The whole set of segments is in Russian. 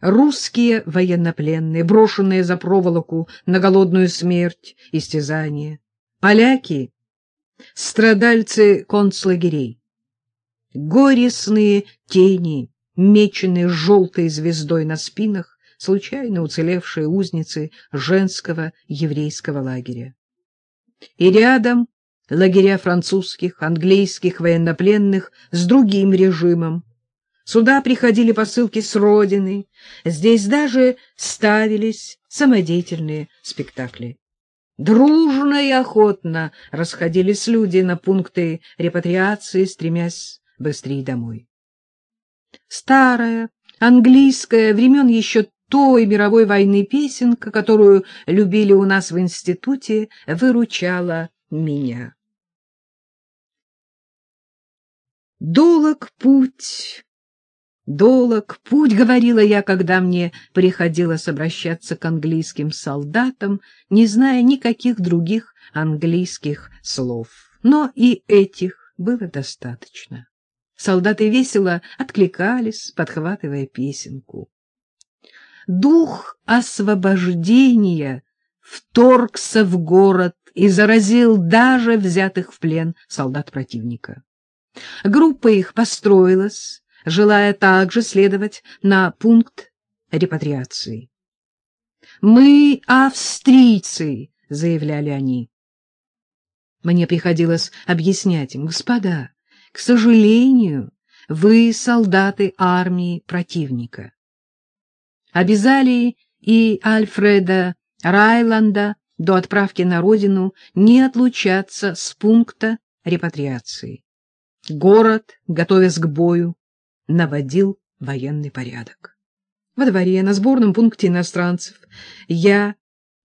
русские военнопленные, брошенные за проволоку на голодную смерть, истязание, поляки, страдальцы концлагерей, горестные тени, меченные желтой звездой на спинах, случайно уцелевшие узницы женского еврейского лагеря. И рядом лагеря французских, английских военнопленных с другим режимом, Сюда приходили посылки с родины, здесь даже ставились самодеятельные спектакли. Дружно и охотно расходились люди на пункты репатриации, стремясь быстрее домой. Старая, английская, времен еще той мировой войны песенка, которую любили у нас в институте, выручала меня. Долог путь Долог путь, говорила я, когда мне приходилось обращаться к английским солдатам, не зная никаких других английских слов. Но и этих было достаточно. Солдаты весело откликались, подхватывая песенку. Дух освобождения вторгся в город и заразил даже взятых в плен солдат противника. Группа их построилась, желая также следовать на пункт репатриации. «Мы австрийцы», — заявляли они. Мне приходилось объяснять им, господа, к сожалению, вы солдаты армии противника. Обязали и Альфреда Райланда до отправки на родину не отлучаться с пункта репатриации. Город, готовясь к бою, наводил военный порядок. Во дворе, на сборном пункте иностранцев, я,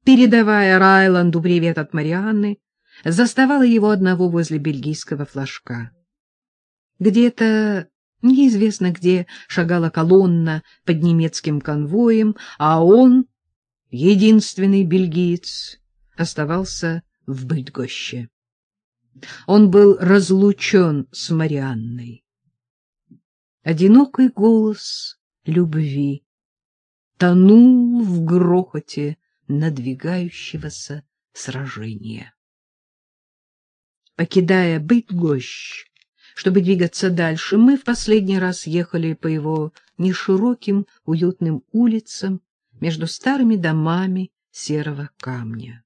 передавая Райланду привет от Марианны, заставала его одного возле бельгийского флажка. Где-то, неизвестно где, шагала колонна под немецким конвоем, а он, единственный бельгиец, оставался в Бытгоще. Он был разлучен с Марианной одинокий голос любви тонул в грохоте надвигающегося сражения. Покидая Бытгощ, чтобы двигаться дальше, мы в последний раз ехали по его нешироким уютным улицам между старыми домами серого камня.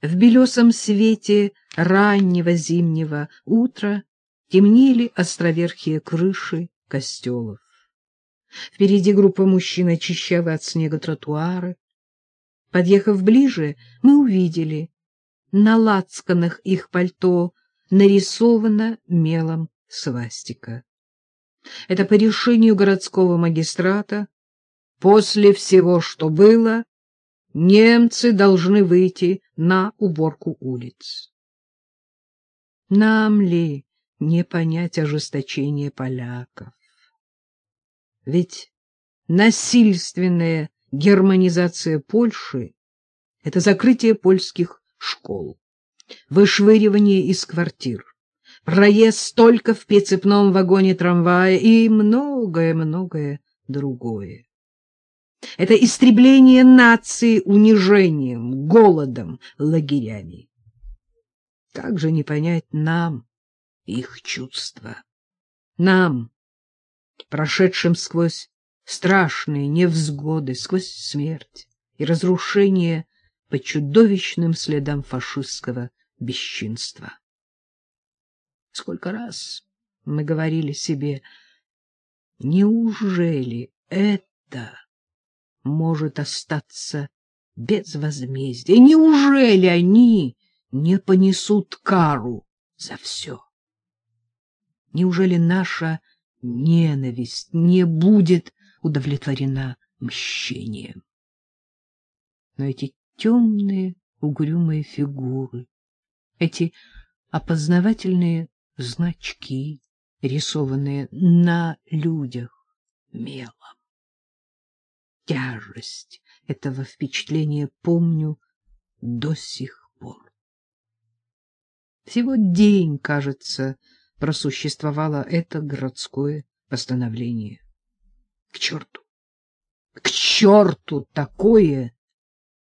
В белесом свете раннего зимнего утра темнели островерхие крыши костелов. Впереди группа мужчин очищала от снега тротуары. Подъехав ближе, мы увидели, на лацканах их пальто нарисована мелом свастика. Это по решению городского магистрата, после всего, что было, немцы должны выйти на уборку улиц. Нам ли не понять ожесточение поляков. Ведь насильственная германизация Польши — это закрытие польских школ, вышвыривание из квартир, проезд только в пецепном вагоне трамвая и многое-многое другое. Это истребление нации унижением, голодом, лагерями. Как же не понять нам, их чувства. Нам, прошедшим сквозь страшные невзгоды, сквозь смерть и разрушение по чудовищным следам фашистского бесчинства. Сколько раз мы говорили себе, неужели это может остаться без возмездия? Неужели они не понесут кару за все? Неужели наша ненависть не будет удовлетворена мщением? Но эти темные угрюмые фигуры, эти опознавательные значки, рисованные на людях мелом. Тяжесть этого впечатления помню до сих пор. Всего день, кажется, просуществовало это городское постановление. К черту! К черту такое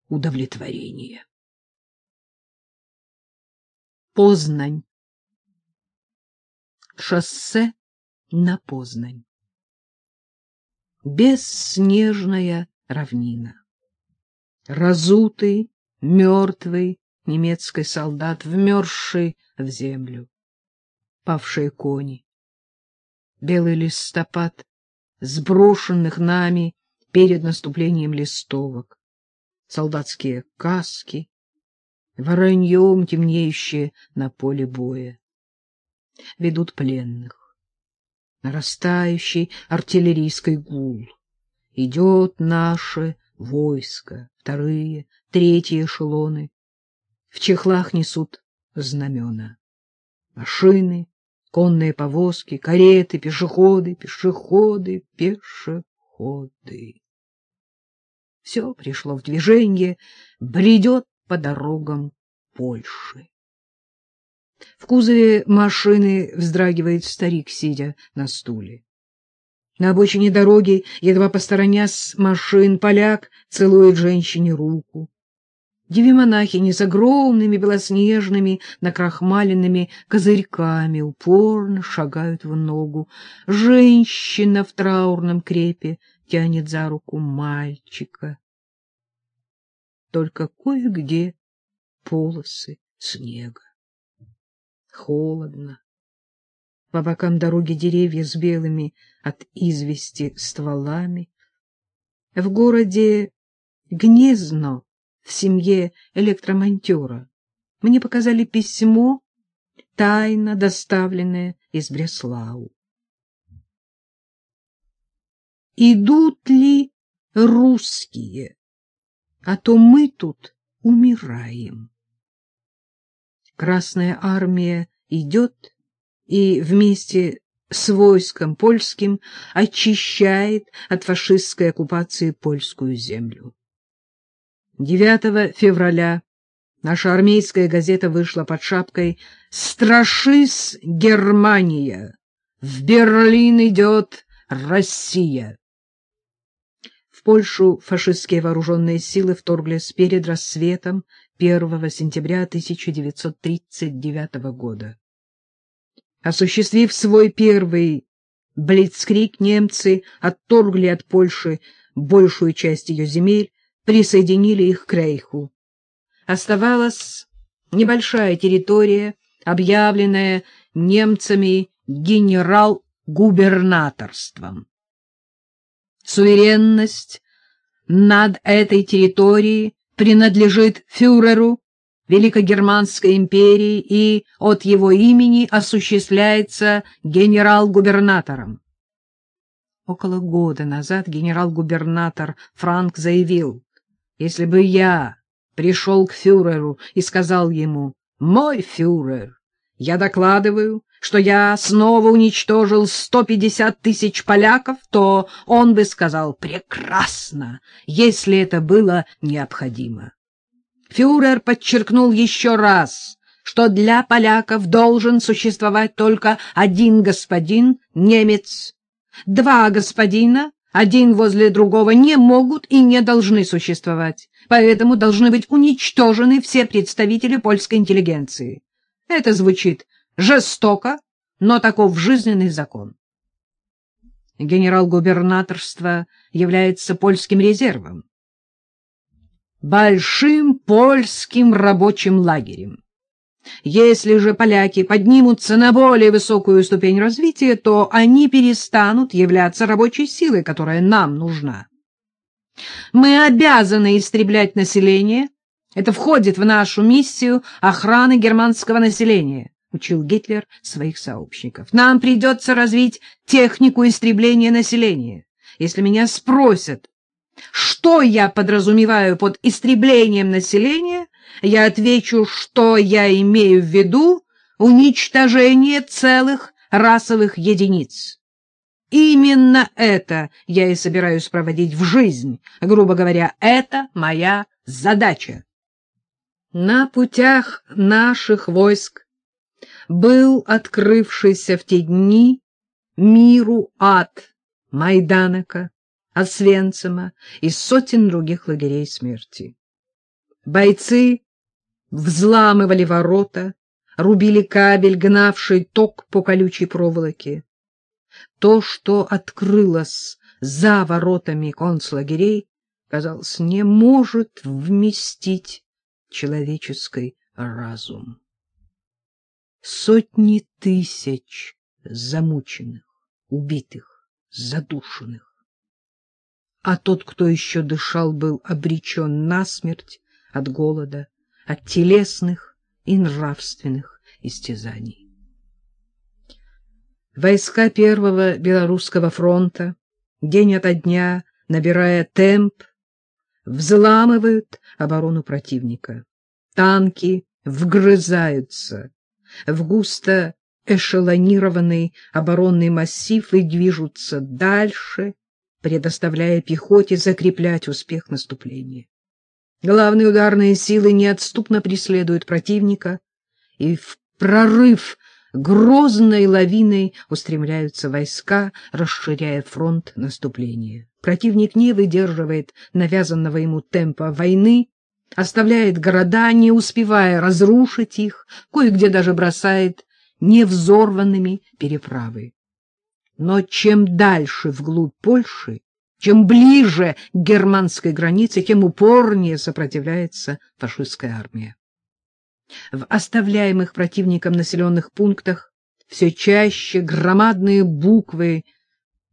удовлетворение! Познань. Шоссе на Познань. Бесснежная равнина. Разутый, мертвый немецкий солдат, вмерзший в землю. Павшие кони. Белый листопад, сброшенных нами перед наступлением листовок. Солдатские каски, вороньем темнеющие на поле боя. Ведут пленных. Нарастающий артиллерийский гул. Идет наше войско, вторые, третьи эшелоны. В чехлах несут знамена. Машины, конные повозки, кареты, пешеходы, пешеходы, пешеходы. Все пришло в движение, бредет по дорогам Польши. В кузове машины вздрагивает старик, сидя на стуле. На обочине дороги, едва посторонясь машин, поляк целует женщине руку. Деви-монахини с огромными белоснежными накрахмаленными козырьками упорно шагают в ногу. Женщина в траурном крепе тянет за руку мальчика только кое-где полосы снега. Холодно. По бокам дороги деревья с белыми от извести стволами. В городе Гнезно, в семье электромонтера, мне показали письмо, тайно доставленное из Бреслау. Идут ли русские? а то мы тут умираем. Красная армия идет и вместе с войском польским очищает от фашистской оккупации польскую землю. 9 февраля наша армейская газета вышла под шапкой «Страшись, Германия! В Берлин идет Россия!» Польшу фашистские вооруженные силы вторглись перед рассветом 1 сентября 1939 года. Осуществив свой первый блицкрик, немцы отторгли от Польши большую часть ее земель, присоединили их к Рейху. Оставалась небольшая территория, объявленная немцами генерал-губернаторством. Суверенность над этой территорией принадлежит фюреру Великогерманской империи и от его имени осуществляется генерал-губернатором. Около года назад генерал-губернатор Франк заявил, если бы я пришел к фюреру и сказал ему «Мой фюрер, я докладываю, что я снова уничтожил 150 тысяч поляков, то он бы сказал «прекрасно», если это было необходимо. Фюрер подчеркнул еще раз, что для поляков должен существовать только один господин, немец. Два господина, один возле другого, не могут и не должны существовать, поэтому должны быть уничтожены все представители польской интеллигенции. Это звучит Жестоко, но таков жизненный закон. Генерал-губернаторство является польским резервом, большим польским рабочим лагерем. Если же поляки поднимутся на более высокую ступень развития, то они перестанут являться рабочей силой, которая нам нужна. Мы обязаны истреблять население. Это входит в нашу миссию охраны германского населения учил Гитлер своих сообщников. Нам придется развить технику истребления населения. Если меня спросят, что я подразумеваю под истреблением населения, я отвечу, что я имею в виду уничтожение целых расовых единиц. Именно это я и собираюсь проводить в жизнь. Грубо говоря, это моя задача. На путях наших войск был открывшийся в те дни миру ад Майданака, Освенцима и сотен других лагерей смерти. Бойцы взламывали ворота, рубили кабель, гнавший ток по колючей проволоке. То, что открылось за воротами концлагерей, казалось, не может вместить человеческий разум. Сотни тысяч замученных, убитых, задушенных. А тот, кто еще дышал, был обречен на смерть от голода, от телесных и нравственных истязаний. Войска Первого Белорусского фронта день ото дня, набирая темп, взламывают оборону противника. Танки вгрызаются в густо эшелонированный оборонный массив и движутся дальше, предоставляя пехоте закреплять успех наступления. Главные ударные силы неотступно преследуют противника, и в прорыв грозной лавиной устремляются войска, расширяя фронт наступления. Противник не выдерживает навязанного ему темпа войны, оставляет города, не успевая разрушить их, кое-где даже бросает невзорванными переправы. Но чем дальше вглубь Польши, чем ближе к германской границе, тем упорнее сопротивляется фашистская армия. В оставляемых противником населенных пунктах все чаще громадные буквы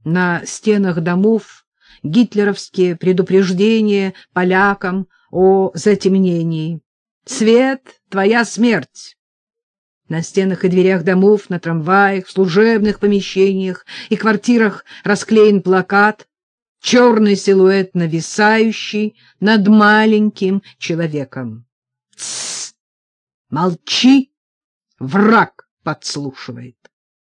на стенах домов, гитлеровские предупреждения полякам о затемнении. «Свет — твоя смерть!» На стенах и дверях домов, на трамваях, служебных помещениях и квартирах расклеен плакат, черный силуэт нависающий над маленьким человеком. «Тссс! Молчи! Враг подслушивает!»